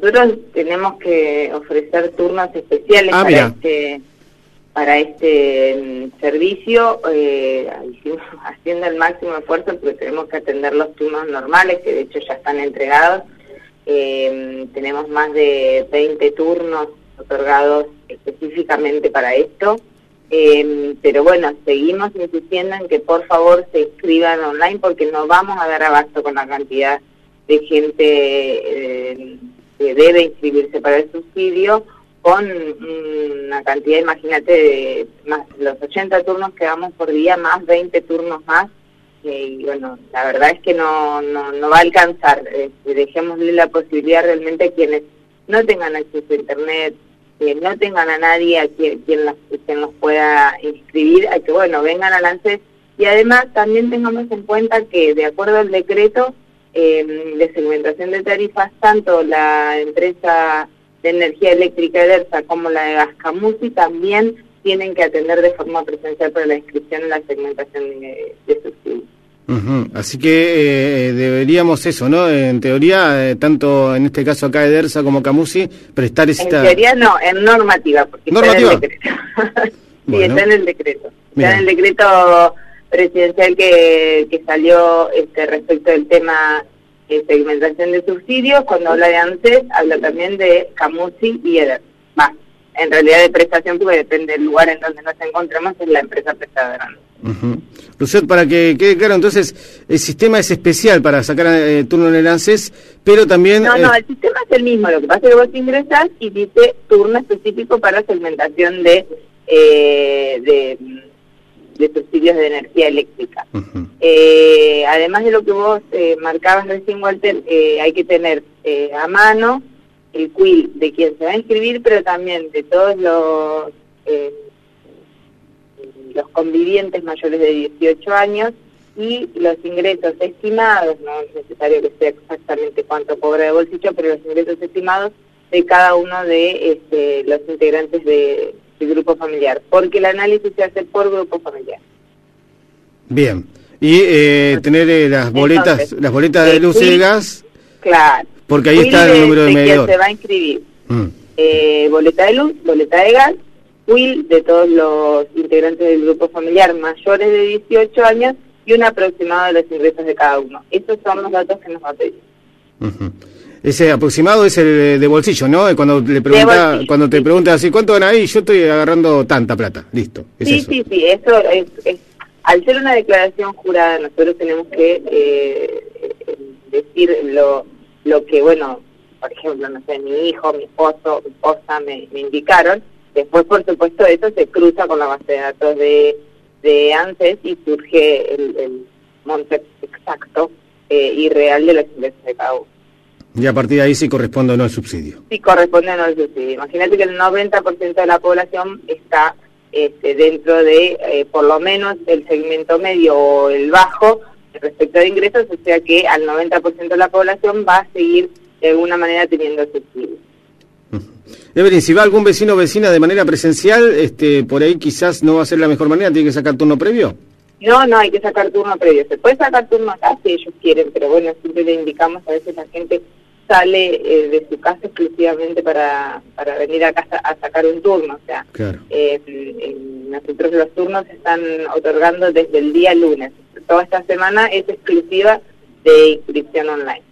nosotros tenemos que ofrecer turnos especiales Ah, para mira. este para este mm, servicio, eh, haciendo el máximo esfuerzo porque tenemos que atender los turnos normales, que de hecho ya están entregados. Eh, tenemos más de 20 turnos otorgados específicamente para esto. Eh, pero bueno, seguimos insistiendo en que por favor se inscriban online porque no vamos a dar abasto con la cantidad de gente eh, que debe inscribirse para el subsidio con mm, una cantidad, imagínate, de más los 80 turnos que damos por día, más 20 turnos más. eh, y bueno, la verdad es que no, no, no va a alcanzar. Este, dejémosle la posibilidad realmente a quienes no tengan acceso a Internet, que no tengan a nadie a quien, quien, las, quien los pueda inscribir, a que bueno, vengan al ANSES. Y además también tengamos en cuenta que de acuerdo al decreto eh, de segmentación de tarifas, tanto la empresa de energía eléctrica EDERSA como la de Gascamusi también tienen que atender de forma presencial para la inscripción en la segmentación de, de subsidios. Ujú, Así que eh, deberíamos eso, ¿no? En teoría, eh, tanto en este caso acá de Dersa como Camusi, prestar En esta... teoría no, en normativa, porque ¿Normativa? está en el decreto. sí, Bueno. está en el decreto. Bien. Está en el decreto presidencial que, que salió este, respecto del tema de segmentación de subsidios. Cuando habla de ANSES, habla también de Camusi y EDER. Va, en realidad de prestación, porque depende del lugar en donde nos encontremos, es la empresa prestadora. Ujú. Rousset, para que quede claro, entonces, el sistema es especial para sacar eh, turno en el ANSES, pero también... No, eh, no, el sistema es el mismo. Lo que pasa es que vos ingresás y dice turno específico para segmentación de, eh, de, de subsidios de energía eléctrica. Eh, además de lo que vos eh, marcabas recién, Walter, eh, hay que tener eh, a mano el quill de quien se va a inscribir, pero también de todos los eh, los convivientes mayores de 18 años y los ingresos estimados, no es necesario que sea exactamente cuánto cobra de bolsillo, pero los ingresos estimados de cada uno de este, los integrantes de- del grupo familiar, porque el análisis se hace por grupo familiar. Bien. Y eh, tener eh, las boletas Entonces, las boletas de el luz y de gas, Claro. porque ahí está el número de de quien medidor. se va a inscribir. Mm. Eh, boleta de luz, boleta de gas, will de todos los integrantes del grupo familiar mayores de 18 años y un aproximado de los ingresos de cada uno. Esos son los datos que nos va a pedir. Ese aproximado es el de bolsillo, ¿no? Eh, Cuando le pregunta, cuando te preguntas así, ¿cuánto van ahí? Yo estoy agarrando tanta plata. Listo. Es sí, eso. sí, sí, eso es, es- al ser una declaración jurada, nosotros tenemos que eh, eh, decir lo, lo que, bueno, por ejemplo, no sé, mi hijo, mi esposo, mi esposa me, me indicaron. Después, por supuesto, eso se cruza con la base de datos de, de ANSES y surge el, el monto exacto eh, y real de los ingresos de cada uno. Y a partir de ahí sí corresponde o no el subsidio. si corresponde o no al subsidio. Imagínate que el 90% de la población está este, dentro de eh, por lo menos el segmento medio o el bajo respecto de ingresos, o sea que al 90% de la población va a seguir de alguna manera teniendo subsidio. Evelyn, si va algún vecino o vecina de manera presencial, este, por ahí quizás no va a ser la mejor manera, tiene que sacar turno previo. No, no, hay que sacar turno previo. Se puede sacar turno acá si ellos quieren, pero bueno, siempre le indicamos, a veces la gente sale eh, de su casa exclusivamente para, para venir a casa a sacar un turno, o sea, Claro. Eh, en- nosotros los turnos se están otorgando desde el día lunes. Toda esta semana es exclusiva de inscripción online.